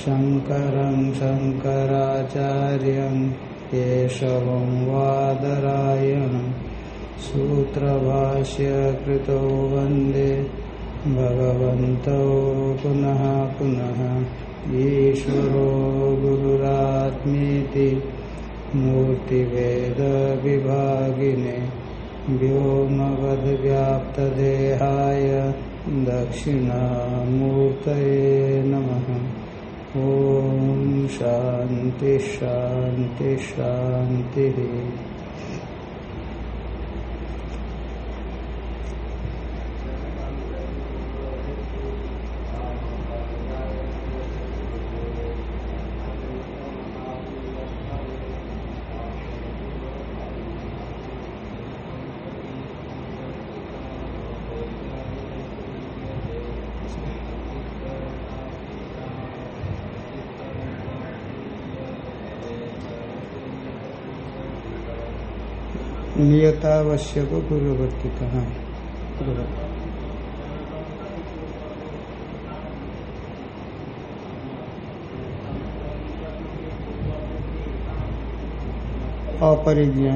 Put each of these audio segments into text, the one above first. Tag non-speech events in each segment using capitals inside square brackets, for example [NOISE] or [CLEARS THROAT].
शङ्करं वादरायणं सूत्रभाष्य कृतो वंदे भगवन्तौ पुनः पुनः ईश्वरो गुरुरात्मीति मूर्तिवेदविभागिने व्योमवद्व्याप्तदेहाय दक्षिणामूर्तये नमः। ॐ शान्ति शान्ति शान्तिः नियतावश्यक पूर्ववर्ती कहा अपरिज्ञा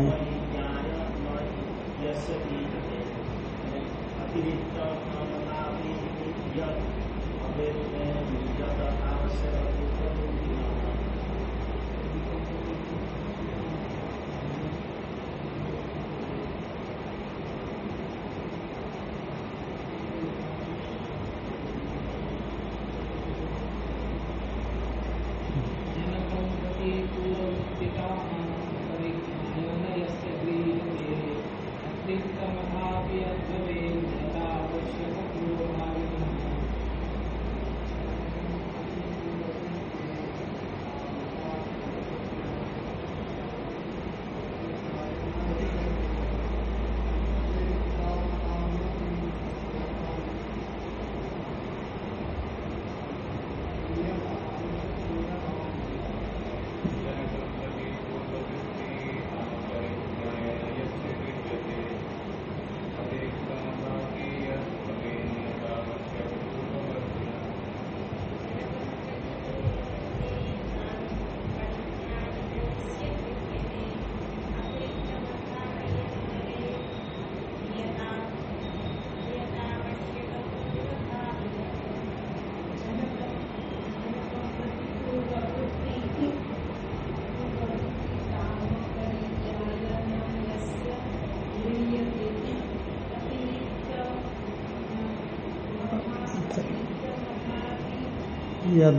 यद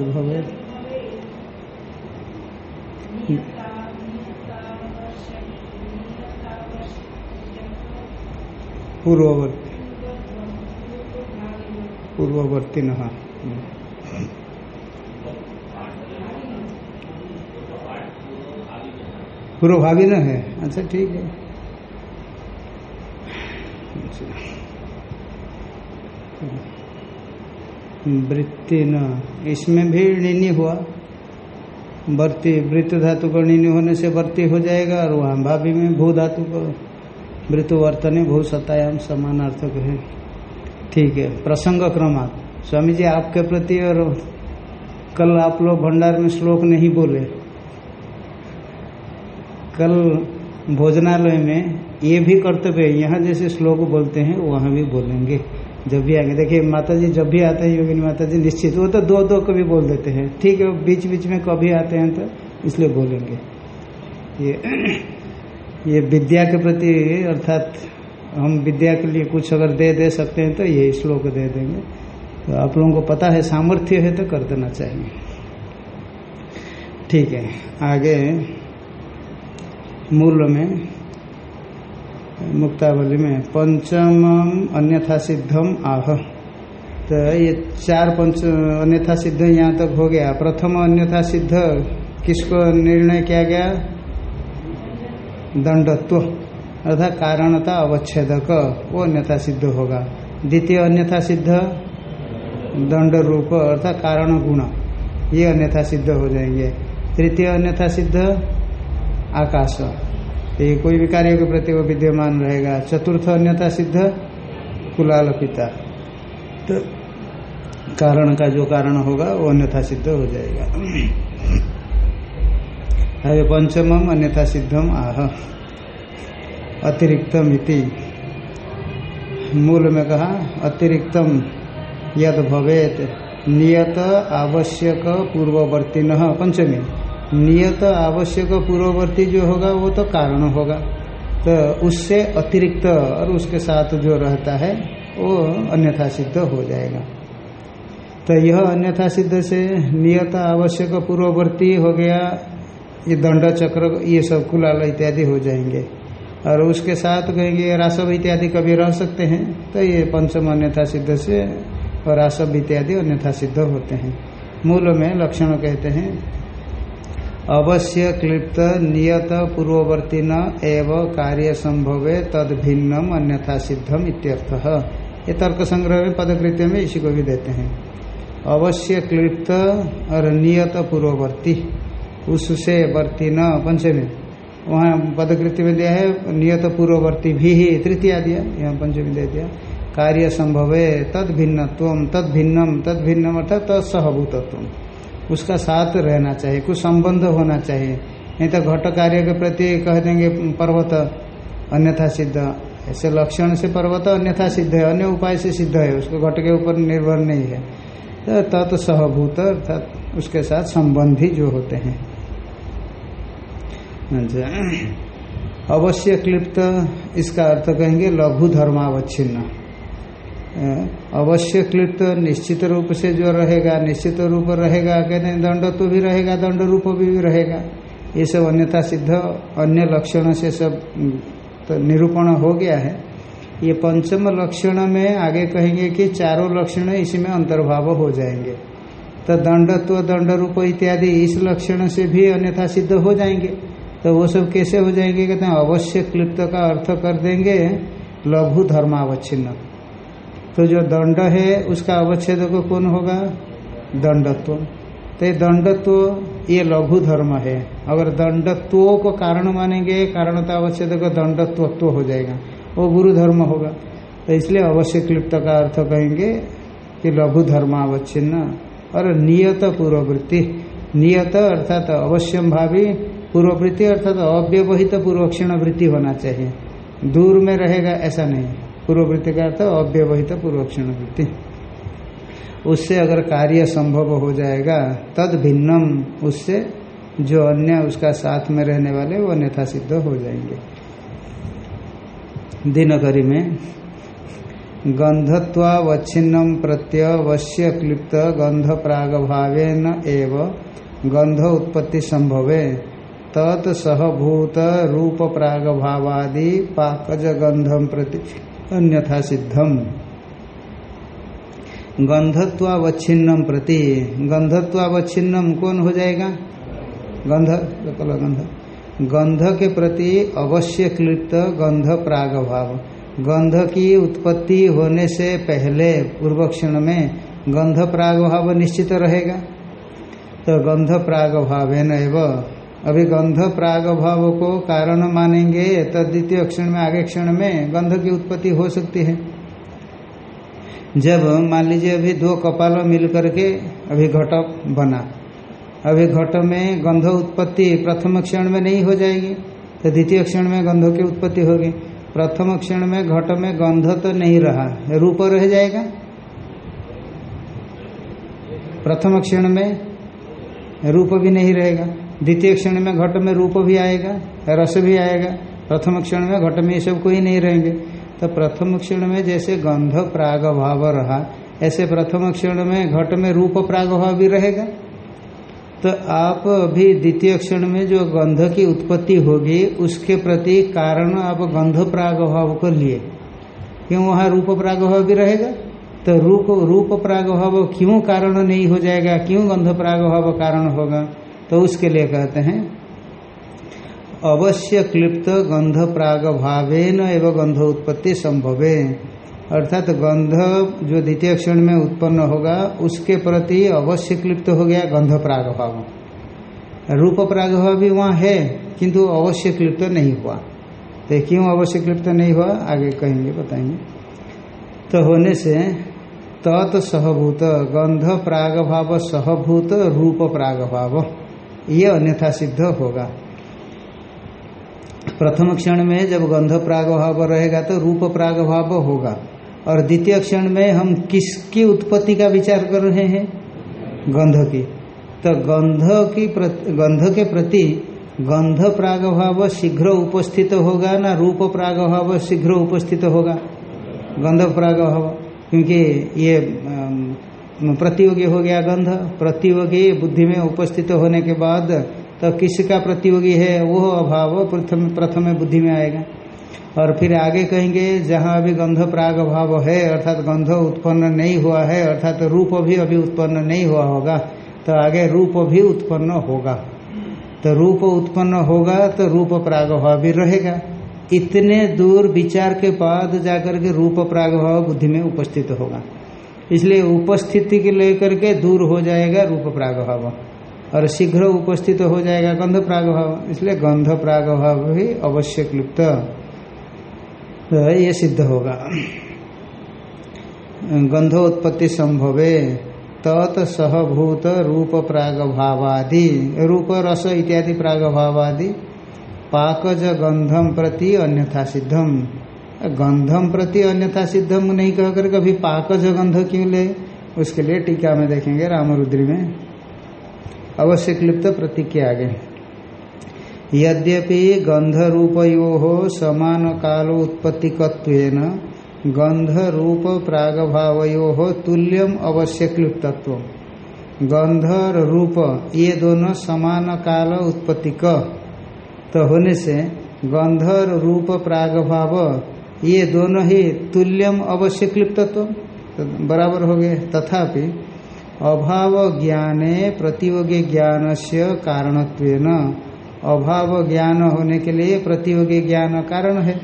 पूर्ववर्ती। पूर्ववर्ती न पूर्वभावी न है। अच्छा ठीक है। वृत्ति न। इसमें भी ऋणी हुआ। वर्ती वृत्त धातु को ऋणी होने से वर्ती हो जाएगा और वहाँ भाभी में भू धातु को वृतु वर्तने भू सत्तायाम समानार्थक है। ठीक है, प्रसंग क्रमात् स्वामी जी, आपके प्रति और कल आप लोग भंडार में श्लोक नहीं बोले। कल भोजनालय में ये भी कर्तव्य यहाँ जैसे श्लोक बोलते हैं, वहाँ भी बोलेंगे। जब भी आएँगे। देखिए माता जी जब भी आते हैं, योगिनी माता जी निश्चित, वो तो दो दो कभी बोल देते हैं। ठीक है बीच बीच में कभी आते हैं तो इसलिए बोलेंगे। ये ये विद्या के प्रति अर्थात हम विद्या के लिए कुछ अगर दे दे सकते हैं तो ये श्लोक दे देंगे। तो आप लोगों को पता है, सामर्थ्य है तो कर देना चाहिए। ठीक है, आगे मूल में मुक्तावली में, पंचम अन्यथा सिद्धम आह। तो ये चार पंच, अन्यथा सिद्ध यहाँ तक हो गया। प्रथम अन्यथा सिद्ध, किसको निर्णय किया गया? दंडत्व, अर्थात कारणता अवच्छेदक, वो अन्यथा सिद्ध होगा। द्वितीय अन्यथा सिद्ध दंड रूप अर्थात कारण गुण ये अन्यथा सिद्ध हो जाएँगे। तृतीय अन्यथा सिद्ध, आकाश। तो ये कोई भी कार्य के प्रति वो विद्यमान रहेगा। चतुर्थ अन्यथा सिद्ध कुलाल पिता तो कारण का जो कारण होगा, वो अन्यथा सिद्ध हो जाएगा। पंचम अन्यथा सिद्धम, आह। अतिरिक्तम इति। मूल में कहा, अतिरिक्तम यद भवेत, नियत आवश्यक पूर्ववर्ती न पंचमी। नियत आवश्यक पूर्ववर्ती जो होगा, वो तो कारण होगा। तो उससे अतिरिक्त और उसके साथ जो रहता है, वो अन्यथा सिद्ध हो जाएगा। तो यह अन्यथा सिद्ध से नियत आवश्यक पूर्ववर्ती हो गया, ये दंड चक्र, ये सब कुलाल इत्यादि हो जाएँगे। और उसके साथ कहेंगे, रासव इत्यादि कभी रह सकते हैं तो ये पंचम अन्यथा सिद्ध से और रासव इत्यादि अन्यथा सिद्ध होते हैं। मूल में लक्षण कहते हैं अवश्य क्लिप्त नियत पूर्ववर्ती न एव कार्य संभवे तद भिन्नम अन्यथा सिद्धम इत्यर्थ। ये तर्क संग्रह में पदकृत्य में इसी को भी देते हैं। अवश्य क्लिप्त और नियत पूर्ववर्ती। उससे वर्ती न पंचमी वहाँ पदकृति में दिया है, नियत पूर्ववर्ती भी ही तृतीया दिया, यहाँ पंचमी दे दिया। कार्य संभव है तद भिन्नत्व तद भिन्नम तद भिन्नम अर्थात तत्सहभूतत्व उसका साथ रहना चाहिए, कुछ संबंध होना चाहिए। नहीं तो घट कार्य के प्रति कह देंगे, पर्वत अन्यथा सिद्ध। ऐसे लक्षण से पर्वत अन्यथा सिद्ध है, अन्य उपाय से सिद्ध है, उसको घट के ऊपर निर्भर नहीं है। तो तत्सहभूत अर्थात उसके साथ संबंधी जो होते हैं। अच्छा। अवश्य क्लिप्त, इसका अर्थ कहेंगे लघु धर्मावच्छिन्न। अवश्य क्लिप्त निश्चित रूप से जो रहेगा निश्चित रूप रहेगा कहते हैं दंड तो भी रहेगा दंड रूप भी, भी रहेगा। ये सब अन्यथा सिद्ध अन्य लक्षण से सब तो निरूपण हो गया है। ये पंचम लक्षण में आगे कहेंगे कि चारों लक्षण इसी में अंतर्भाव हो जाएँगे। तो दंडत्व दंड रूप इत्यादि इस लक्षण से भी अन्यथा सिद्ध हो जाएँगे। तो वो सब कैसे हो जाएँगे? कहते हैं अवश्य क्लिप्त का अर्थ कर देंगे लघु धर्मावच्छिन्न। तो जो दंड है, उसका अवच्छेद को कौन होगा? दंडत्व। तो ये दंडत्व, ये लघु धर्म है। अगर दंडत्व को कारण मानेंगे, कारणता अवच्छेद का दंडत्व हो जाएगा। वो गुरु धर्म होगा। तो इसलिए अवश्य क्लिप्त का अर्थ कहेंगे कि लघु धर्म अवच्छिन्न और नियत पूर्ववृत्ति। नियत अर्थात अवश्यम भावी पूर्ववृत्ति अर्थात अव्यवहित पूर्वक्षण वृत्ति होना चाहिए। दूर में रहेगा ऐसा नहीं। पूर्ववृत्ति का अर्थ अव्यवहित पूर्वक्षण वृत्ति। उससे अगर कार्य संभव हो जाएगा, तद भिन्नम, उससे जो अन्य उसका साथ में रहने वाले, वो अन्यथा सिद्ध हो जाएँगे। दिनकरी में गंधत्वावच्छिन्नम प्रत्यवश्य क्लिप्त गंध प्राग भावेन एव गंध उत्पत्ति संभवे तत्सहभूत रूप प्राग भावादि पाकज गंधम प्रति अन्यथा सिद्धम। गंधत्वावच्छिन्नम प्रति। गंधत्वावच्छिन्नम कौन हो जाएगा? गंध कल गंध गंध के प्रति अवश्य क्लिप्त गंध प्राग भाव गंध की उत्पत्ति होने से पहले पूर्व क्षण में गंध प्राग भाव निश्चित रहेगा। तो गंध प्राग भाव न अभी गंध प्राग भाव को कारण मानेंगे तो द्वितीय क्षण में, आगे क्षण में गंध की उत्पत्ति हो सकती है। जब मान लीजिए अभी दो कपाल मिल करके अभी घट बना, अभी घट में गंध उत्पत्ति प्रथम क्षण में नहीं हो जाएगी तो द्वितीय क्षण में गंधों की उत्पत्ति होगी। प्रथम क्षण में घट में गंध तो नहीं रहा, रूप रह जाएगा। प्रथम क्षण में रूप भी नहीं रहेगा। द्वितीय क्षण में घट में रूप भी आएगा, रस भी आएगा। प्रथम क्षण में घट में ये सब कोई नहीं रहेंगे। तो प्रथम क्षण में जैसे गंध प्राग भाव रहा, ऐसे प्रथम क्षण में घट में रूप प्राग भाव भी रहेगा। तो आप अभी द्वितीय क्षण में जो गंध की उत्पत्ति होगी, उसके प्रति कारण आप गंध प्राग भाव को लिए। क्यों वहाँ रूप प्राग भाव भी रहेगा? तो रूप रूप प्राग भाव क्यों कारण नहीं हो जाएगा? क्यों गंध प्राग भाव कारण होगा? तो उसके लिए कहते हैं, अवश्य क्लिप्त गंध प्राग भावेन एवं गंध उत्पत्ति संभवे। अर्थात गंध जो द्वितीय क्षण में उत्पन्न होगा, उसके प्रति अवश्य क्लिप्त हो गया गंध प्राग भाव। रूप प्राग भाव भी वहाँ है, किंतु अवश्य क्लिप्त नहीं हुआ। तो क्यों अवश्य क्लिप्त नहीं हुआ, आगे कहेंगे, बताएँगे। तो होने से तत् सहभूत, गंध प्राग भाव सहभूत, रूप प्राग भाव। ये अन्यथा सिद्ध होगा। प्रथम क्षण में जब गंध प्राग भाव रहेगा तो रूप प्राग भाव होगा। और द्वितीय क्षण में हम किसकी उत्पत्ति का विचार कर रहे हैं? गंध की। तो गंध की गंध के प्रति गंध प्रागभाव शीघ्र उपस्थित होगा ना रूप प्रागभाव शीघ्र उपस्थित होगा? गंध प्रागभाव। क्योंकि ये प्रतियोगी हो गया गंध। प्रतियोगी बुद्धि में उपस्थित होने के बाद तो किसका प्रतियोगी है, वो अभाव प्रथम प्रथम बुद्धि में आएगा। और फिर आगे कहेंगे, जहाँ अभी गंध प्राग भाव है, अर्थात गंध उत्पन्न नहीं हुआ है, अर्थात रूप भी अभी उत्पन्न नहीं हुआ होगा तो आगे रूप भी उत्पन्न होगा। तो रूप उत्पन्न होगा तो रूप प्रागभाव भी रहेगा। इतने दूर विचार के बाद जाकर के रूप प्रागभाव बुद्धि में उपस्थित होगा। इसलिए उपस्थिति के लेकर के दूर हो जाएगा रूप प्रागभाव। और शीघ्र उपस्थित हो जाएगा गंध प्रागभाव। इसलिए गंध प्रागभाव भी अवश्य क्लिप्त तो ये सिद्ध होगा। गंधोत्पत्ति संभवे तत्सहभूत रूप प्राग भावादि रूप रस इत्यादि प्राग भावादि पाकज गंधम प्रति अन्यथा सिद्धम। गंधम प्रति अन्यथा सिद्धम नहीं कह कर कभी पाकज गंध क्यों ले? उसके लिए टीका में देखेंगे रामरुद्री में। अवश्य क्लिप्त प्रतिज्ञा आगे। यद्यपि गंध रूपयो समान कालो उत्पत्तिकत्वेन गंध रूप प्रागभावयो तुल्यम अवश्य क्लिप्तत्व गंध और रूप ये दोनों समान काल उत्पत्ति क तो होने से गंध और रूप प्रागभाव ये दोनों ही तुल्यम अवश्य क्लिप्तत्व तो बराबर हो गए। तथापि अभाव ज्ञाने प्रतियोगी ज्ञान से कारणत्वेन। अभाव ज्ञान होने के लिए प्रतियोगी ज्ञान कारण है।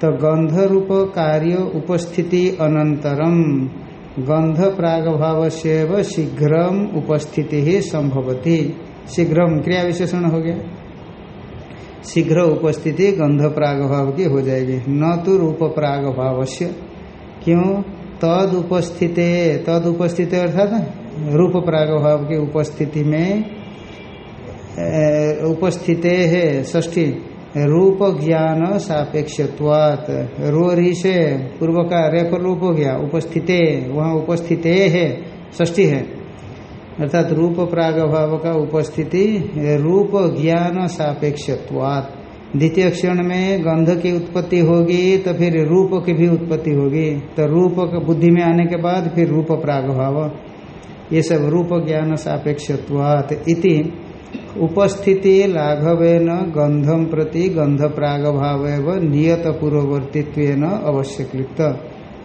तो गंध रूप कार्य उपस्थिति अनंतरम। गंध प्रागभाव से शीघ्र उपस्थिति ही संभवती। शीघ्र क्रिया विशेषण हो गया। शीघ्र उपस्थिति गंध प्रागभाव की हो जाएगी। न तो रूप प्रागभाव से क्यों? तद उपस्थित तद उपस्थित अर्थात रूप प्रागभाव की उपस्थिति में उपस्थित है ष्ठी रूप ज्ञान सापेक्षत्वात। रो से पूर्व का रेफ रूप हो गया उपस्थित, वहाँ उपस्थित है ष्ठी है। अर्थात रूप प्रागभाव का उपस्थिति रूप ज्ञान सापेक्षत्वात। द्वितीय क्षण में गंध की उत्पत्ति होगी तो फिर रूप की भी उत्पत्ति होगी। तो रूप बुद्धि में आने के बाद फिर रूप प्रागभाव। ये सब रूप ज्ञान सापेक्षत्वात। इति उपस्थिति लाघवेन गंधम प्रति गंध प्राग भाव नियत पूर्ववर्तित्व अवश्य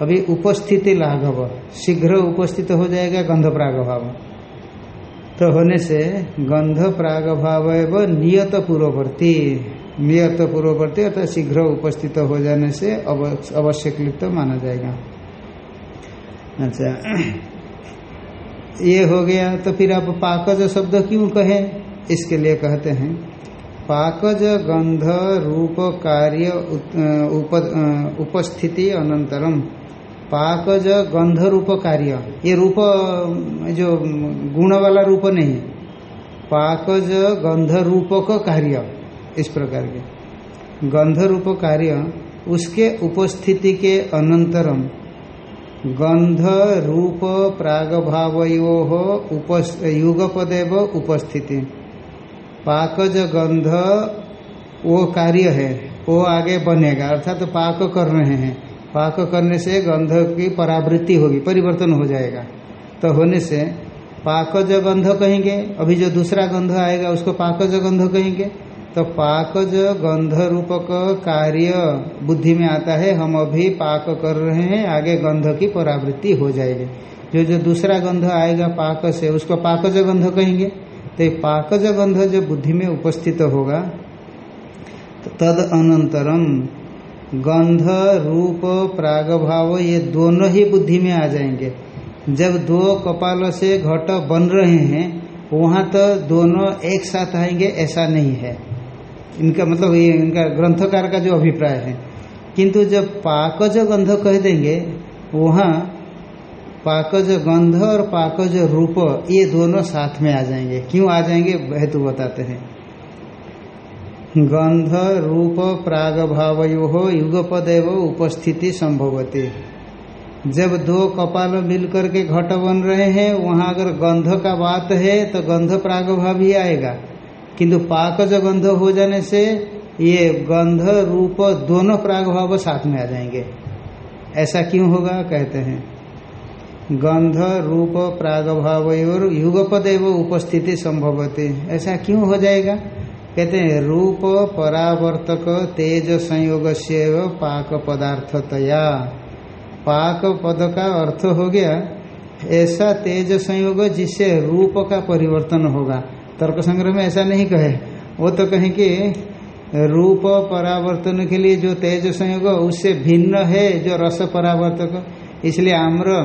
अभी उपस्थिति लाघव। शीघ्र उपस्थित हो जाएगा गंध प्राग भाव तो होने से गंध प्राग भाव एवं नियत पूर्ववर्ती। नियत पूर्ववर्ती अर्थात शीघ्र उपस्थित हो जाने से अवश्य क्लिप्त माना जाएगा। अच्छा। ये हो गया तो फिर आप पाकज शब्द क्यों कहे? इसके लिए कहते हैं पाकज गंध रूप कार्य उप, उपस्थिति अनंतरम। पाकज गंध रूप कार्य ये रूप, जो गुण वाला रूप नहीं पाकज गंध रूपक कार्य इस प्रकार के। गंध रूप कार्य उसके उपस्थिति के अनंतरम। गंध रूप प्राग भावयो युगपदेव उपस्थिति। पाकज गंध वो कार्य है वो आगे बनेगा, अर्थात तो पाक कर रहे हैं। पाक करने से गंध की परावृत्ति होगी, परिवर्तन हो जाएगा। तो होने से पाक पाकज गंध कहेंगे, अभी जो दूसरा गंध आएगा, उसको पाक पाकज गंध कहेंगे। तो पाक पाकज गंध रूपक कार्य बुद्धि में आता है, हम अभी पाक कर रहे हैं, आगे गंध की परावृत्ति हो जाएगी। जो जो दूसरा गंध आएगा पाक से, उसको पाकज गंध कहेंगे। तो ये पाकज गंध जो बुद्धि में उपस्थित होगा, तद अनंतरम गंध रूप प्रागभाव, ये दोनों ही बुद्धि में आ जाएँगे। जब दो कपाल से घट बन रहे हैं, वहाँ तो दोनों एक साथ आएँगे, ऐसा नहीं है। इनका मतलब ये, इनका ग्रंथकार का जो अभिप्राय है। किंतु जब पाकज गंध कह देंगे, वहाँ पाकज गंध और पाकज रूप, ये दोनों साथ में आ जाएँगे। क्यों आ जाएँगे, हेतु बताते हैं। गंध रूप प्राग भावयो युगपद उपस्थिति संभवती। जब दो कपाल मिलकर के घट बन रहे हैं, वहाँ अगर गंध का बात है तो गंध प्रागभाव ही आएगा। किंतु पाकज गंध हो जाने से ये गंध रूप दोनों प्रागभाव साथ में आ जाएँगे। ऐसा क्यों होगा, कहते हैं। गंध रूप प्रागभाव और युगपद एवं उपस्थिति संभवती। ऐसा क्यों हो जाएगा? कहते हैं, रूप परावर्तक तेज संयोग से पाक पदार्थतया। पाक पद का अर्थ हो गया, ऐसा तेज संयोग जिससे रूप का परिवर्तन होगा। तर्क संग्रह में ऐसा नहीं कहे। वो तो कहें कि रूप परावर्तन के लिए जो तेज संयोग, उससे भिन्न है जो रस परावर्तक। इसलिए आम्र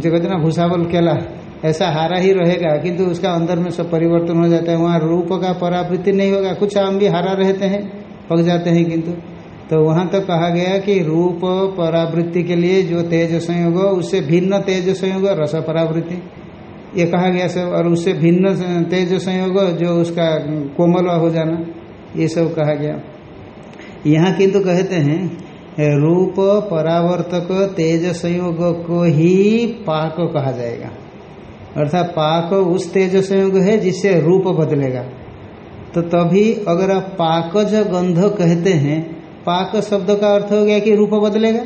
जो कहते ना भूसावल केला ऐसा हारा ही रहेगा, किंतु उसका अंदर में सब परिवर्तन हो जाता है, वहाँ रूप का परावृत्ति नहीं होगा। कुछ आम भी हारा रहते हैं, पक जाते हैं किंतु। तो वहाँ तो कहा गया कि रूप परावृत्ति के लिए जो तेज संयोग उससे भिन्न तेज संयोग रस परावृत्ति। ये कहा गया सब, और उससे भिन्न तेज संयोग जो उसका कोमल हो जाना, ये सब कहा गया। यहाँ किंतु कहते हैं, रूप परावर्तक तेज संयोग को ही पाक कहा जाएगा। अर्थात पाक उस तेज संयोग है जिससे रूप बदलेगा। तो तभी अगर आप पाकज गंध कहते हैं, पाक शब्द का अर्थ हो गया कि रूप बदलेगा।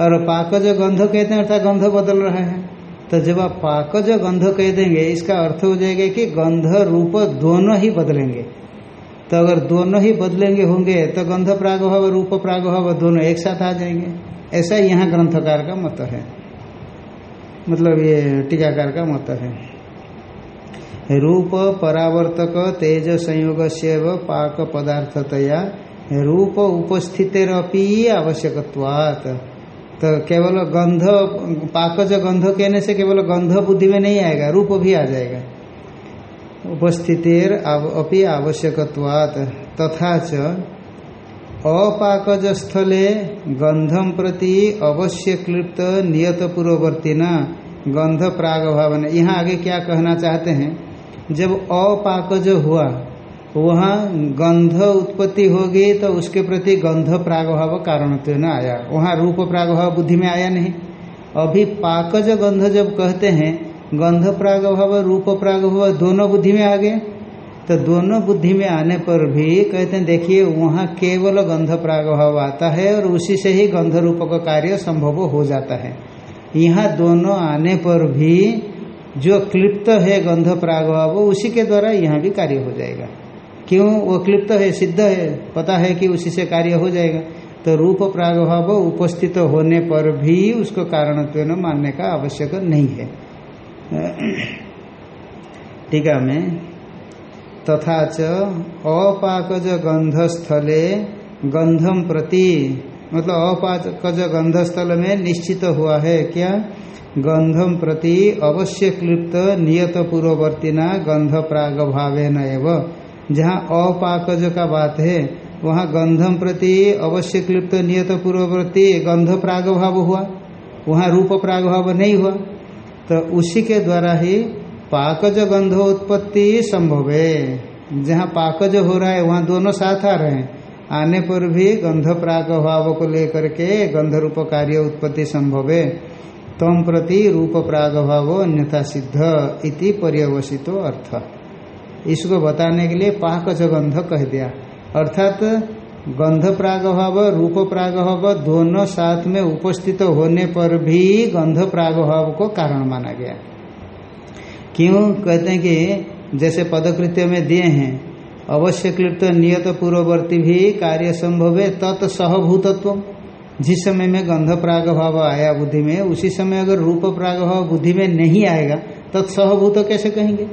और पाकज गंध कहते हैं, अर्थात गंध बदल रहा है। तो जब आप पाकज गंध कह देंगे, इसका अर्थ हो जाएगा कि गंध रूप दोनों ही बदलेंगे। तो अगर दोनों ही बदलेंगे होंगे तो गंध प्रागभाव, रूप प्रागभाव दोनों एक साथ आ जाएँगे। ऐसा यहाँ ग्रंथकार का मत है। मतलब ये टीकाकार का मत है। रूप परावर्तक तेज संयोग से पाक पदार्थतया रूप उपस्थितिरपी आवश्यकत्वात। तो केवल गंध पाकज गंध कहने से केवल गंध बुद्धि में नहीं आएगा, रूप भी आ जाएगा। उपस्थितिर अपि आवश्यकत्वात। तथा च अपाकज स्थले गंधम प्रति अवश्य क्लिप्त नियत न गंध प्राग भावना यहाँ आगे क्या कहना चाहते हैं? जब अपाकज हुआ, वहाँ गंध उत्पत्ति होगी तो उसके प्रति गंध प्रागभाव कारण तो न आया। वहाँ रूप प्रागभाव बुद्धि में आया नहीं। अभी पाकज गंध जब कहते हैं गंध प्रागभाव रूप प्रागभाव दोनों बुद्धि में आ गए। तो दोनों बुद्धि में आने पर भी कहते हैं, देखिए, वहाँ केवल गंध प्रागभाव आता है और उसी से ही गंध रूप का कार्य संभव हो जाता है। यहाँ दोनों आने पर भी जो क्लिप्त है गंध प्रागभाव उसी के द्वारा यहाँ भी कार्य हो जाएगा। क्यों? वो क्लिप्त है, सिद्ध है, पता है कि उसी से कार्य हो जाएगा। तो रूप प्रागभाव उपस्थित होने पर भी उसको कारणत्व मानने का आवश्यक नहीं है। [CLEARS THROAT] ठीक है में तथा च अपाकज गंधस्थले गंधम प्रति मतलब अपाकज गंधस्थल में निश्चित हुआ है। क्या? गंधम प्रति अवश्य क्लिप्त नियत पूर्ववर्तीना गंध प्राग भावे न जहाँ अपाकज का बात है, वहाँ गंधम प्रति अवश्य क्लिप्त नियत पूर्ववर्ती गंध प्रागभाव हुआ। वहाँ रूप प्रागभाव नहीं हुआ। तो उसी के द्वारा ही पाकज गंध उत्पत्ति संभव। है जहाँ पाकज हो रहा है, वहाँ दोनों साथ आ रहे हैं। आने पर भी गंध प्राग भाव को लेकर के गंध रूप कार्य उत्पत्ति संभव। है तम प्रति रूप प्राग भाव अन्यथा सिद्ध इति पर्यवसितो अर्थ। इसको बताने के लिए पाकज गंध कह दिया। अर्थात गंध प्रागभाव रूप प्रागभाव दोनों साथ में उपस्थित होने पर भी गंध प्रागभाव को कारण माना गया। क्यों कहते हैं कि जैसे पदकृत्य में दिए हैं, अवश्य क्लिप्त नियत पूर्ववर्ती भी कार्य संभव है तत्सहभूतत्व जिस समय में गंध प्राग भाव आया बुद्धि में, उसी समय अगर रूप प्राग भाव बुद्धि में नहीं आएगा तत्सहभूत कैसे कहेंगे?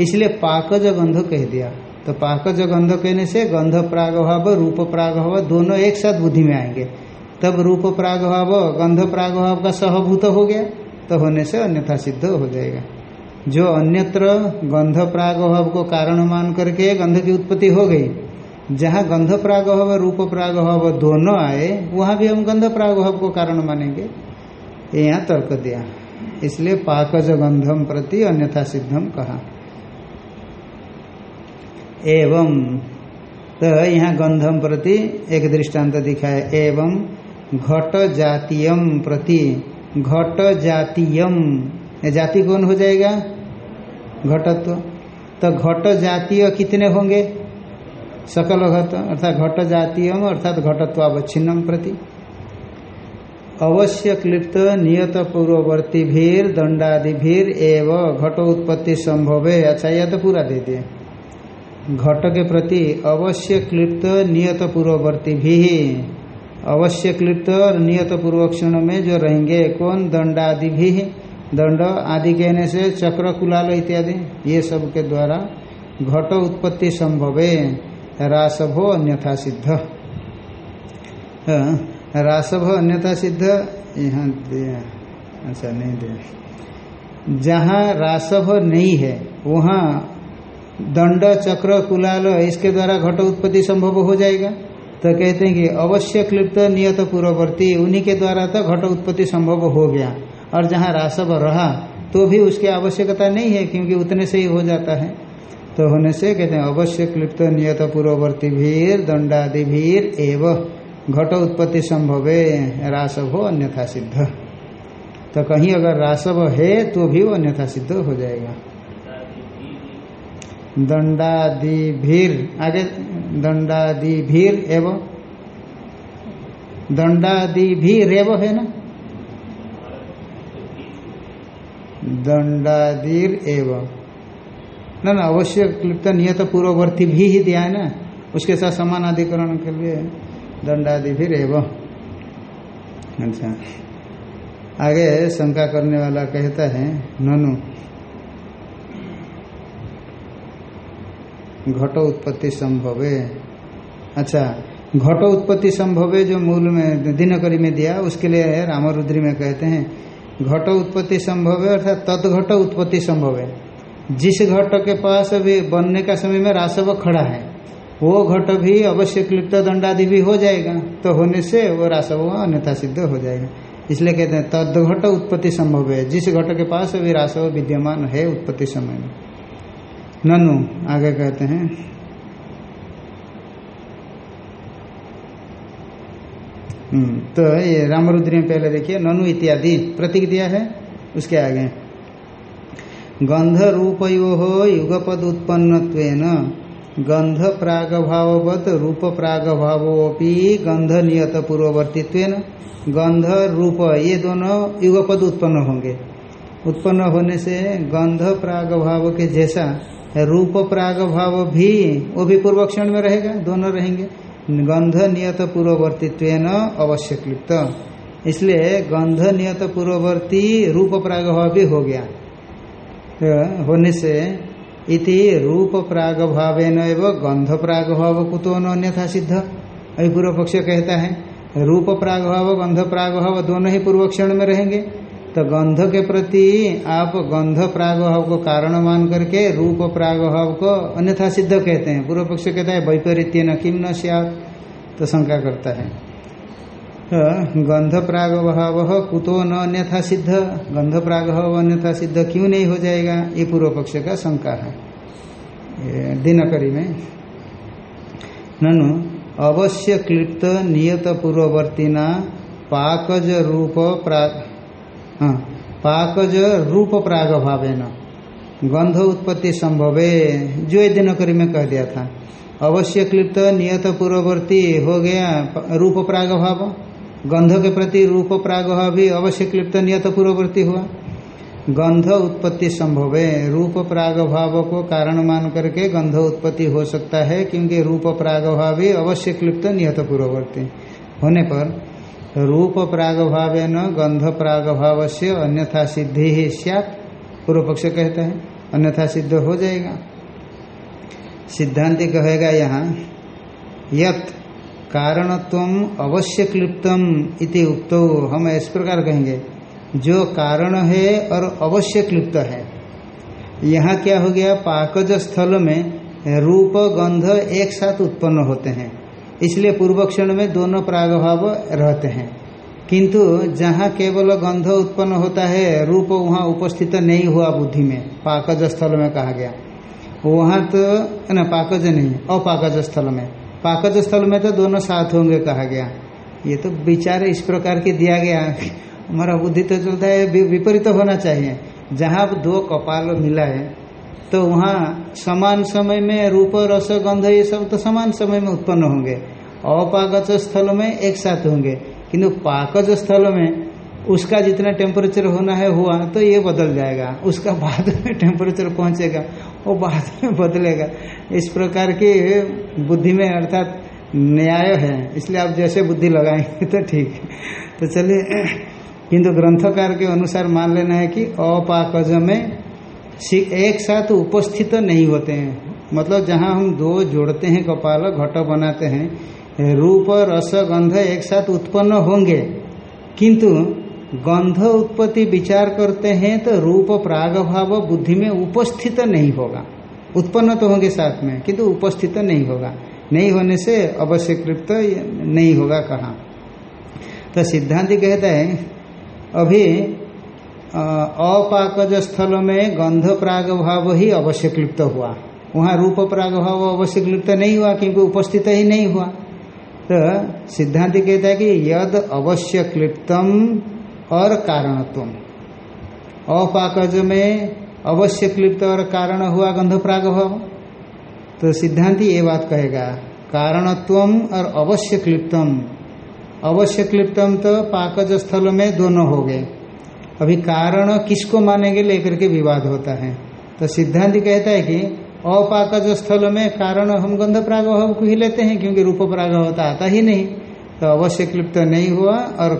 इसलिए पाकज गंध कह दिया। तो पाकज गंध कहने से गंध प्रागभाव, रूप प्रागभाव दोनों एक साथ बुद्धि में आएँगे। तब रूप प्रागभाव, गंध प्रागभाव का सहभूत हो गया तो होने से अन्यथा सिद्ध हो जाएगा। जो अन्यत्र गंध प्रागभाव को कारण मान करके गंध की उत्पत्ति हो गई। जहाँ गंध प्रागभाव रूप प्रागभाव दोनों आए, वहाँ भी हम गंध प्रागभाव को कारण मानेंगे। यहाँ तर्क दिया। इसलिए पाकज गंधम प्रति अन्यथा सिद्धम कहा। एवं तो यहाँ गंधम प्रति एक दृष्टांत दिखाए एवं घट जातीयम प्रति घट जातीयम जाति कौन हो जाएगा? घटत्व तो। घट जातीय कितने होंगे? सकल घट, अर्थात घट जातीय अर्थात घटत्वावच्छिन्नम प्रति। अवश्य क्लिप्त नियत पूर्ववर्ती भीर, दंडादि भीर, एव घट उत्पत्ति संभव। है अच्छा यह तो पूरा दे दिए। घट के प्रति अवश्य क्लिप्त नियत पूर्ववर्ती भी। अवश्य क्लिप्त और नियत पूर्व क्षण में जो रहेंगे, कौन? दंडादि भी। दंड आदि कहने से चक्र, कुलाल इत्यादि, ये सब के द्वारा घट उत्पत्ति संभव। है रासभो अन्यथा सिद्ध। रासभ अन्यथा सिद्ध, यहाँ अच्छा नहीं दे जहाँ रासभ नहीं है, वहाँ दंड, चक्र, कुलाल, इसके द्वारा घट उत्पत्ति संभव हो जाएगा। तो कहते हैं कि अवश्य क्लिप्त नियत पूर्ववर्ती उन्हीं के द्वारा तो घट उत्पत्ति संभव हो गया। और जहाँ रासव रहा तो भी उसकी आवश्यकता नहीं है, क्योंकि उतने से ही हो जाता है। तो होने से कहते हैं, अवश्य क्लिप्त नियत पूर्ववर्ती भीर, दंडादि भीर एव घट उत्पत्ति संभव है रासव हो अन्यथा सिद्ध। तो कहीं अगर रासव है तो भी वो अन्यथा सिद्ध हो जाएगा। दंडादि भीर, आगे दंडादि भीर एवं दंडादि भीर एवं है ना? दंडादिर एवं। ना अवश्य क्लिप्त नियत पूर्ववर्ती भी ही दिया है ना? उसके साथ समान अधिकरण के लिए दंडादि भी एवं। अच्छा। आगे शंका करने वाला कहता है, ननु, घट उत्पत्ति संभव। है अच्छा घट उत्पत्ति संभव है जो मूल में, दिनकरी में दिया, उसके लिए रामरुद्री में कहते हैं घट उत्पत्ति संभव है, अर्थात तदघट उत्पत्ति संभव है। जिस घट के पास अभी बनने का समय में रासव खड़ा है, वो घट भी अवश्य क्लिप्त दंडादि भी हो जाएगा तो होने से वो रासव अन्यथा सिद्ध हो जाएगा। इसलिए कहते हैं, तदघट उत्पत्ति संभव है। जिस घट के पास अभी रासव विद्यमान है उत्पत्ति समय में। ननु, आगे कहते हैं। तो ये रामरुद्री में पहले देखिए, ननु इत्यादि प्रतीक दिया है, उसके आगे। गंध रूप यो युगपद उत्पन्न गंध प्रागभाववत रूप प्राग प्रागभावी गंध नियत पूर्ववर्तित्व गंध रूप ये दोनों युगपद उत्पन्न होंगे। उत्पन्न होने से गंध प्रागभाव के जैसा रूप प्रागभाव भी, वो भी पूर्व क्षण में रहेगा, दोनों रहेंगे। गंध नियत पूर्ववर्तीत्व अवश्य क्लिप्त इसलिए गंध नियत पूर्ववर्ती रूप प्रागभाव भी हो गया होने से इति रूप प्रागभाव गंध प्रागभाव कुतो अन्यथा सिद्ध। अभी पूर्व पक्ष कहता है रूप प्रागभाव गंध प्रागभाव दोनों ही पूर्व क्षण में रहेंगे। तो गंध के प्रति आप गंध प्रागभाव को कारण मान करके रूप प्रागभाव को अन्यथा सिद्ध कहते हैं। पूर्व पक्ष कहता है वैपरीत्य न किम न तो शंका करता है। तो गंध प्रागभाव कुतो न अन्यथा सिद्ध, गंध प्रागभाव अन्यथा सिद्ध क्यों नहीं हो जाएगा? ये पूर्व पक्ष का शंका है। दिनकरी में। ननु, अवश्य क्लिप्त नियत पूर्ववर्तीना पाकज रूप प्राग हाँ। पाकज रूप प्राग भाव गंध उत्पत्ति संभव। है जो दिनकरी में कह दिया था। अवश्य क्लिप्त नियत पूर्ववर्ती हो गया रूप प्राग भाव। गंध के प्रति रूप प्राग भी अवश्य क्लिप्त नियत पूर्ववर्ती हुआ। गंध उत्पत्ति संभव। है रूप प्राग भाव को कारण मान करके गंध उत्पत्ति हो सकता है, क्योंकि रूप प्राग भाव अवश्य क्लिप्त नियत पूर्ववर्ती। होने पर रूप प्रागभाव न गंध प्रागभाव से अन्यथा सिद्धि ही सैत पूर्व पक्ष कहते हैं, अन्यथा सिद्ध हो जाएगा। सिद्धांति कहेगा यहाँ, यत कारणत्व अवश्य क्लिप्तम इति उक्त, हम इस प्रकार कहेंगे, जो कारण है और अवश्य क्लिप्त है। यहाँ क्या हो गया पाकज स्थल में रूप गंध एक साथ उत्पन्न होते हैं। इसलिए पूर्व क्षण में दोनों प्रागभाव रहते हैं। किंतु जहाँ केवल गंध उत्पन्न होता है, रूप वहाँ उपस्थित नहीं हुआ बुद्धि में पाकज स्थल में कहा गया। वहाँ तो ना, पाकज नहीं अपाकज स्थल में। पाकज स्थल में तो दोनों साथ होंगे कहा गया। ये तो विचार इस प्रकार के दिया गया हमारा बुद्धि तो चलता है विपरीत तो होना चाहिए। जहाँ दो कपाल मिला है तो वहाँ समान समय में रूप, रस, गंध, ये सब तो समान समय में उत्पन्न होंगे। अपाकज स्थल में एक साथ होंगे। किंतु पाकज स्थल में उसका जितना टेम्परेचर होना है, हुआ तो ये बदल जाएगा। उसका बाद में टेम्परेचर पहुंचेगा, वो बाद में बदलेगा। इस प्रकार की बुद्धि में अर्थात न्याय है। इसलिए आप जैसे बुद्धि लगाएँगे तो ठीक है। तो चलिए, किंतु ग्रंथकार के अनुसार मान लेना है कि अपाकज में एक साथ उपस्थित नहीं होते हैं। मतलब जहाँ हम दो जोड़ते हैं, कपाल घट बनाते हैं, रूप, रस, गंध एक साथ उत्पन्न होंगे। किंतु गंध उत्पत्ति विचार करते हैं तो रूप, प्राग, भाव, बुद्धि में उपस्थित नहीं होगा। उत्पन्न तो होंगे साथ में, किंतु उपस्थित नहीं होगा। नहीं होने से अवश्य कृप्त नहीं होगा कहा। तो सिद्धांत कहता है, अभी अपाकज स्थल में गंध प्राग भाव ही अवश्य क्लिप्त हुआ। वहाँ रूप प्राग भाव अवश्य क्लिप्त नहीं हुआ क्योंकि उपस्थित ही नहीं हुआ। तो सिद्धांत कहता है कि यद अवश्य क्लिप्तम और कारणत्व अपाकज में अवश्य क्लिप्त और कारण हुआ गंध प्राग भाव तो सिद्धांत ये बात कहेगा कारणत्व और अवश्य क्लिप्तम अवश्य क्लिप्तम तो पाकज स्थल में दोनों हो गए। अभी कारण किसको मानेंगे लेकर के विवाद होता है। तो सिद्धांत कहता है कि अपाकज स्थल में कारण हम गंध प्रागभाव को ही लेते हैं, क्योंकि रूप प्रागभाव तो आता ही नहीं। तो अवश्य क्लिप्त नहीं हुआ और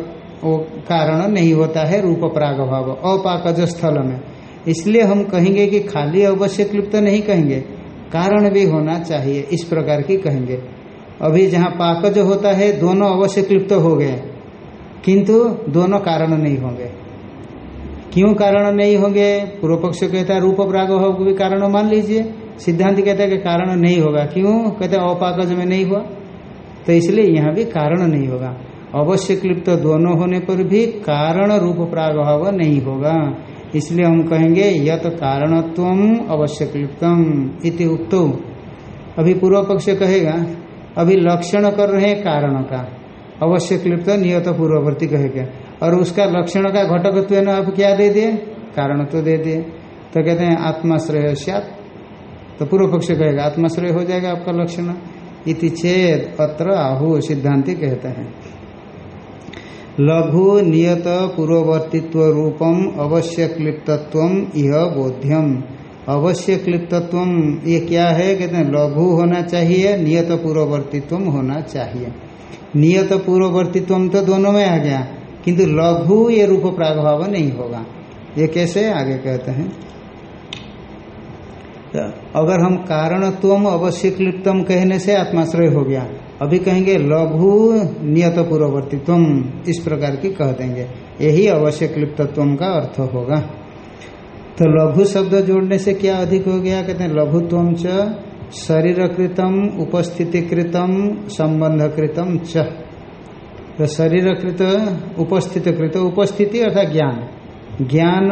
वो कारण नहीं होता है रूप प्रागभाव अपाकज स्थल में। इसलिए हम कहेंगे कि खाली अवश्य क्लिप्त नहीं कहेंगे, कारण भी होना चाहिए, इस प्रकार की कहेंगे। अभी जहाँ पाकज होता है, दोनों अवश्य क्लिप्त हो गए, किंतु दोनों कारण नहीं होंगे। क्यों कारण नहीं होंगे? पूर्व पक्ष कहता है, रूप प्रागभाव को भी कारण मान लीजिए। सिद्धांत कहता है कि कारण नहीं होगा। क्यों? कहते हैं अपाकज में नहीं हुआ। तो इसलिए यहाँ भी कारण नहीं होगा। अवश्य क्लिप्त तो दोनों होने पर भी कारण रूप प्रागभाव नहीं होगा। इसलिए हम कहेंगे, यत कारणत्व अवश्य क्लिप्तम इति उत्तो अभी पूर्व पक्ष कहेगा, अभी लक्षण कर रहे हैं कारण का। अवश्य क्लिप्त नियत पूर्ववर्ती कहेगा। और उसका लक्षण का घटकत्व आप क्या दे दिए? कारण तो दे दिए। तो कहते हैं, आत्माश्रय सत तो पूर्व पक्ष कहेगा, आत्माश्रय हो जाएगा आपका लक्षण। इति चेत अत्र आहु सिद्धांति कहते हैं। लघु नियत पूर्ववर्तित्व रूपम अवश्य क्लिप्तत्व यह बोध्यम। अवश्य क्लिप्तत्व ये क्या है? कहते हैं, लघु होना चाहिए, नियत पूर्ववर्तित्व होना चाहिए। नियत पूर्ववर्तित्व तो दोनों में आ गया। किंतु लघु ये रूप प्रागभाव नहीं होगा। ये कैसे? आगे कहते हैं। तो अगर हम कारणत्व अवश्य क्लिप्तम कहने से आत्माश्रय हो गया, अभी कहेंगे लघु नियत पूर्ववर्तित्व इस प्रकार की कह देंगे। यही अवश्य क्लिप्तत्व का अर्थ होगा। तो लघु शब्द जोड़ने से क्या अधिक हो गया? कहते हैं लघुत्व च शरीर कृतम उपस्थिति कृतम संबंध कृतम च। तो शरीर कृत उपस्थित कृत उपस्थिति अर्थात ज्ञान। ज्ञान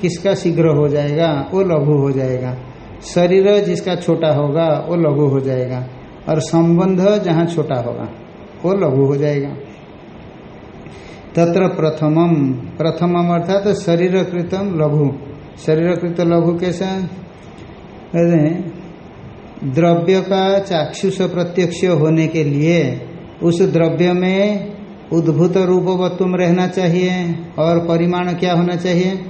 किसका शीघ्र हो जाएगा? वो लघु हो जाएगा। शरीर जिसका छोटा होगा, वो लघु हो जाएगा। और संबंध जहाँ छोटा होगा, वो लघु हो जाएगा। तत्र प्रथमम प्रथमम अर्थात तो शरीर कृतम लघु। शरीर कृत लघु कैसा? द्रव्य का चाक्षुष प्रत्यक्ष होने के लिए उस द्रव्य में उद्भूत रूपवत्व रहना चाहिए और परिमाण क्या होना चाहिए?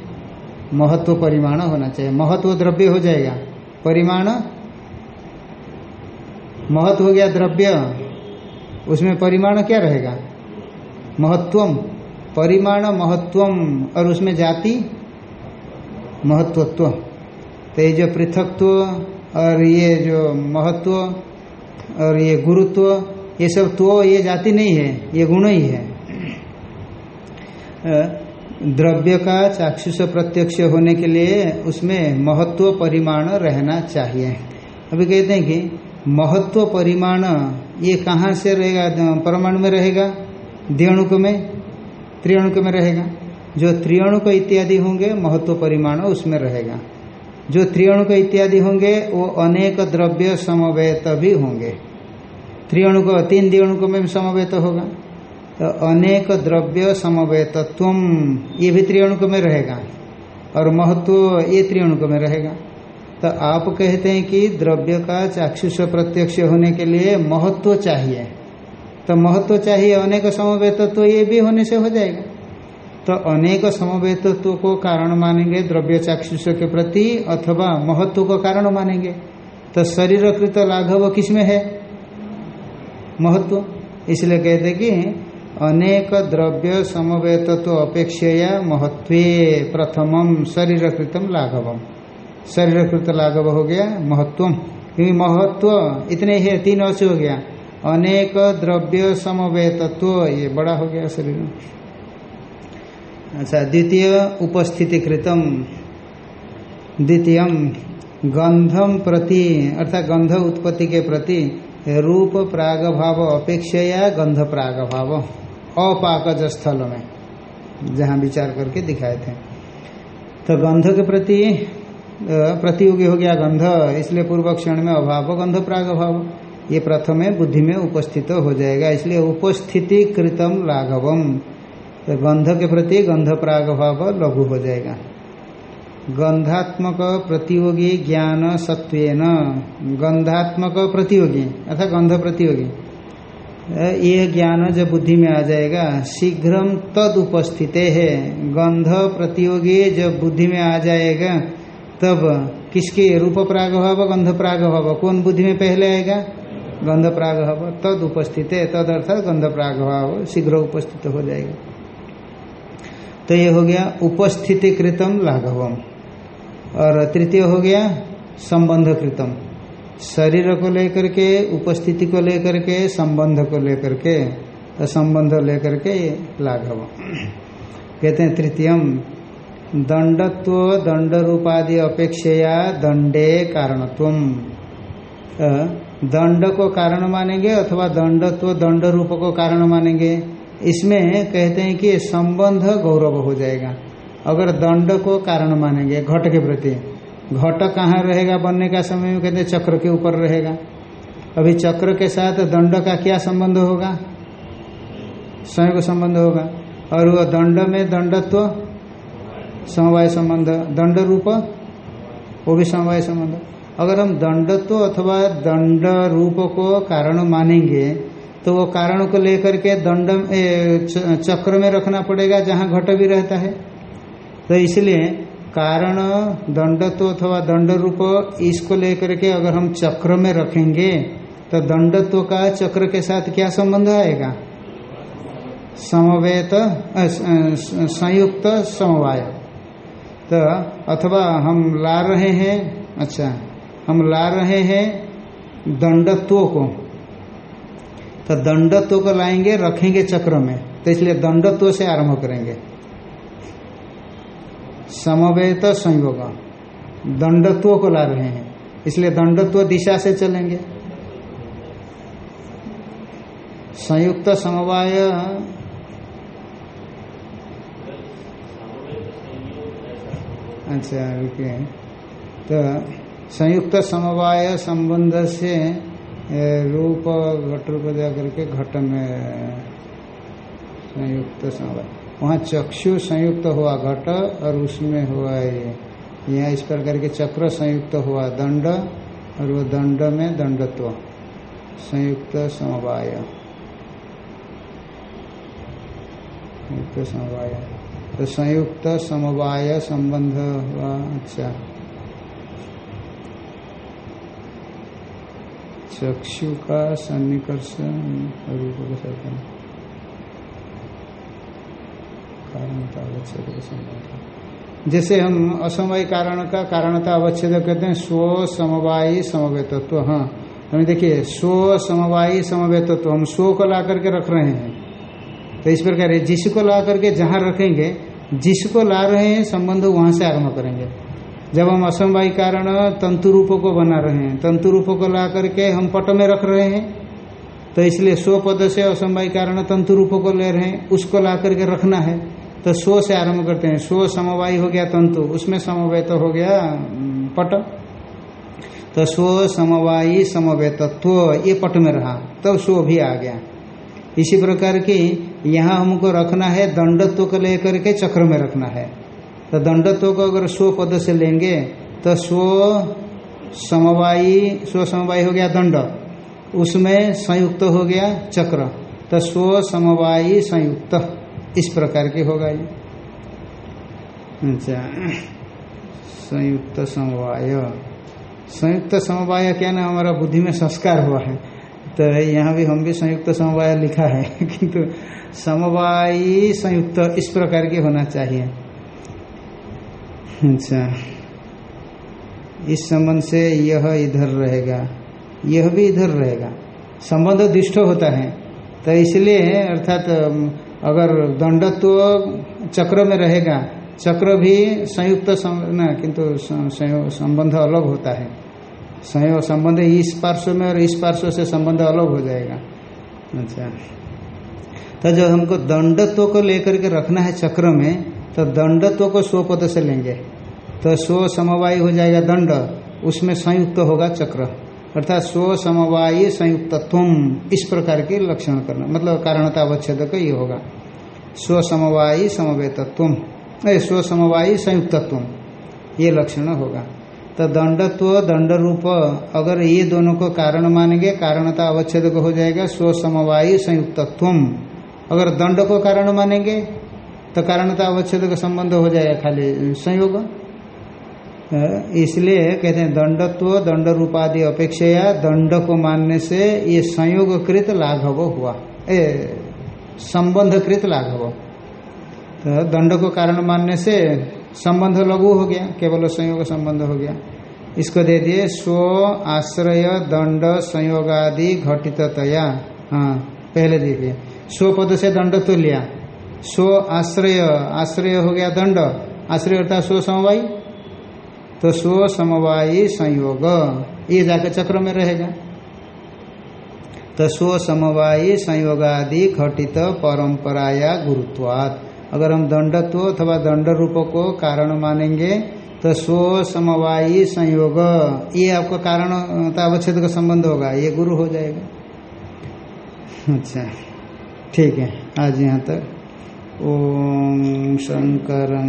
महत्व परिमाण होना चाहिए। महत्व द्रव्य हो जाएगा। परिमाण? महत्व हो गया द्रव्य। उसमें परिमाण क्या रहेगा? महत्वम। परिमाण महत्वम। और उसमें जाति? महत्वत्व। तो ये जो पृथकत्व और ये जो महत्व और ये गुरुत्व ये सब तो ये जाति नहीं है, ये गुण ही है। द्रव्य का चाक्षुष प्रत्यक्ष होने के लिए उसमें महत्व परिमाण रहना चाहिए। अभी कहते हैं कि महत्व परिमाण ये कहाँ से रहेगा? परमाणु में रहेगा, द्विअणुक में त्रियाणुक में रहेगा। जो त्रियाणुक इत्यादि होंगे, महत्व परिमाण उसमें रहेगा। जो त्रियाणुक इत्यादि होंगे, वो अनेक द्रव्य समवेत भी होंगे। त्रिअणुक, तीन द्विअणुक में भी समवेत होगा। तो अनेक द्रव्य समवेतत्व ये भी त्रिअणुक में रहेगा। और महत्व ये त्रिअणुक में रहेगा। तो आप कहते हैं कि द्रव्य का चाक्षुष प्रत्यक्ष होने के लिए महत्व चाहिए। तो महत्व चाहिए अनेक समवेतत्व, ये भी होने से हो जाएगा। तो अनेक समवेतत्व को कारण मानेंगे द्रव्य चाक्षुष के प्रति अथवा महत्व को कारण मानेंगे। तो शरीरकृत लाघव किसमें है? महत्व। इसलिए कहते कि अनेक द्रव्य समवेतत्व अपेक्षया महत्व प्रथमम शरीरकृतम लाघवम शरीरकृत लाघव हो गया महत्व। क्योंकि महत्व इतने ही तीन अर्थ हो गया। अनेक द्रव्य समवेतत्व, ये बड़ा हो गया शरीर। अच्छा द्वितीय उपस्थिति कृतम द्वितीय गंधम प्रति, अर्थात गंध उत्पत्ति के प्रति रूप प्राग भाव अपेक्षया गंध प्राग भाव अपाकज स्थल में जहाँ विचार करके दिखाए थे। तो गंध के प्रति प्रतियोगी हो गया गंध, इसलिए पूर्व क्षण में अभाव गंध प्राग अभाव ये प्रथम बुद्धि में उपस्थित हो जाएगा, इसलिए उपस्थिति कृतम लाघवम तो गंध के प्रति गंध प्राग भाव लघु हो जाएगा। गंधात्मक प्रतियोगी ज्ञान सत्वेन। गंधात्मक प्रतियोगी, अर्थात गंध प्रतियोगी। ये ज्ञान जब बुद्धि में आ जाएगा शीघ्रम तद उपस्थित है। गंध प्रतियोगी जब बुद्धि में आ जाएगा, तब किसके रूप प्राग भाव गंध प्राग भाव कौन बुद्धि में पहले आएगा? गंध प्राग भाव तद उपस्थित है तद अर्थात गंध प्राग भाव शीघ्र उपस्थित हो जाएगा। तो ये हो गया उपस्थिति कृतम लाघवम। और तृतीय हो गया संबंध कृतम शरीर को लेकर के, उपस्थिति को लेकर के, संबंध को लेकर के तो संबंध लेकर के लाघव कहते हैं तृतीयम, दंडत्व दंड रूपादि अपेक्षया दंडे कारणत्व दंड को कारण मानेंगे अथवा दंडत्व दंड रूप को कारण मानेंगे? इसमें कहते हैं कि संबंध गौरव हो जाएगा। अगर दंड को कारण मानेंगे, घट के प्रति। घट कहाँ रहेगा बनने का समय? में कहते चक्र के ऊपर रहेगा। अभी चक्र के साथ दंड का क्या संबंध होगा? स्वयं को संबंध होगा। और वह दंड में दंडत्व, समवाय संबंध। दंड रूप, वो भी समवाय संबंध। अगर हम दंडत्व अथवा दंड रूप को कारण मानेंगे तो वो कारण को लेकर के दंड चक्र में रखना पड़ेगा जहाँ घट भी रहता है। तो इसलिए कारण, दंडत्व अथवा दंड रूप इसको लेकर के अगर हम चक्र में रखेंगे तो दंडत्व का चक्र के साथ क्या संबंध आएगा? समवेत संयुक्त समवाय। तो अथवा हम ला रहे हैं अच्छा हम ला रहे हैं दंडत्व को। तो दंडत्व को लाएँगे, रखेंगे चक्र में। तो इसलिए दंडत्व से आरंभ करेंगे। समवेत संयोग। दंडत्व को ला रहे हैं। इसलिए दंडत्व दिशा से चलेंगे। संयुक्त समवाय। अच्छा रुकिए तो संयुक्त समवाय संबंध से रूप घट रूप जाकर के घट में संयुक्त समवाय। वहाँ चक्षु संयुक्त हुआ घट और उसमें हुआ ये। यहाँ इस प्रकार के चक्र संयुक्त हुआ दंड और वो दंड में दंडत्व। संयुक्त समवाय। संयुक्त समवाय। तो संयुक्त समवाय संबंध हुआ अच्छा। चक्षु का सन्निकर्ष रूप साथ कारण संबंध जैसे हम असमवाय कारण का कारणता अवच्छेद कहते हैं, स्व समवायी समवेतत्व हाँ। हमें देखिए, स्व समवायी समवेतत्व, हम स्व को ला करके रख रहे हैं। तो इस प्रकार जिसको ला करके जहाँ रखेंगे, जिसको ला रहे हैं, संबंध वहाँ से आरंभ करेंगे। जब हम असमवाय कारण तंतु रूपों को बना रहे हैं, तंतु रूपों को ला करके हम पट में रख रहे हैं तो इसलिए स्व पद से असमवाय कारण तंतु रूपों को ले रहे हैं, उसको ला करके रखना है। तो स्व से आरंभ करते हैं। स्व समवायी हो गया तंतु, उसमें समवेत तो हो गया पट। तो स्व समवायी समवेतत्व, ये पट में रहा, तब तो स्व भी आ गया। इसी प्रकार की यहाँ हमको रखना है, दंडत्व को लेकर के चक्र में रखना है। तो दंडत्व को अगर स्व पद से लेंगे तो स्व समवायी स्व समवायी हो गया दंड। उसमें संयुक्त हो गया चक्र। तो स्व समवायी संयुक्त। इस प्रकार के होगा ये। अच्छा। संयुक्त समवाय। संयुक्त समवाय क्या ना, हमारा बुद्धि में संस्कार हुआ है। तो यहाँ भी हम भी संयुक्त समवाय लिखा है, [LAUGHS] किंतु समवायी संयुक्त इस प्रकार के होना चाहिए। अच्छा। इस संबंध से यह इधर रहेगा, यह भी इधर रहेगा। संबंध दुष्ट होता है तो इसलिए अर्थात अगर दंडत्व चक्र में रहेगा, चक्र भी संयुक्त ना, किंतु संबंध अलग होता है। संयोग संबंध इस पार्श्व में और इस पार्श्व से संबंध अलग हो जाएगा। अच्छा। तो जब हमको दंडत्व को लेकर के रखना है चक्र में तो दंडत्व को स्वपद से लेंगे। तो स्व समवायी हो जाएगा दंड, उसमें संयुक्त होगा चक्र। अर्थात स्व समवायी संयुक्तत्व इस प्रकार के लक्षण करना। मतलब कारणता अवच्छेद का ये होगा। स्व समवायी समवेतत्व स्व समवायी संयुक्तत्व ये लक्षण होगा। तो दंडत्व दंड रूप अगर ये दोनों को कारण मानेंगे कारणता अवच्छेद को हो जाएगा स्व समवायी संयुक्तत्व अगर दंड को कारण मानेंगे तो कारणता अवच्छेद का संबंध हो जाएगा खाली संयोग। इसलिए कहते हैं दंडत्व दंड रूपादि अपेक्षा दंड को मानने से ये संयोगकृत लाघव हुआ। ए, संबंधकृत लाघव। तो दंड को कारण मानने से संबंध लघु हो गया, केवल संयोग संबंध हो गया। इसको दे दिए स्व आश्रय दंड संयोगादि घटिततया। हाँ पहले देखिए। स्व पद से दंड तो लिया। स्व आश्रय आश्रय हो गया दंड। आश्रय अर्थात स्व समवायी। तो स्व समवायी संयोग। ये जाकर चक्र में रहेगा। तो स्व समवायी संयोगादि घटित परंपराया गुरुत्वात्। अगर हम दंडत्व अथवा दंड रूप को कारण मानेंगे तो स्व समवायी संयोग। ये आपका कारण अवच्छेद का संबंध होगा। ये गुरु हो जाएगा। अच्छा ठीक है। आज यहाँ तक। ॐ शङ्करं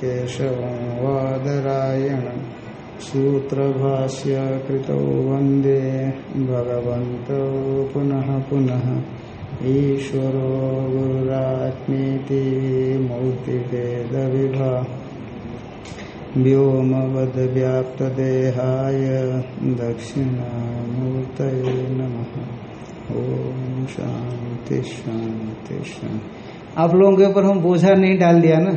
केशवं वादरायणं सूत्रभाष्य कृतौ वंदे भगवन्तौ पुनः पुनः ईश्वरो गुरुरात्मीति मूर्तिभेदविभा व्योमवद्व्याप्तदेहाय दक्षिणामूर्तये नमः। ओम शांति शांति शांति। आप लोगों के ऊपर हम बोझा नहीं डाल दिया ना?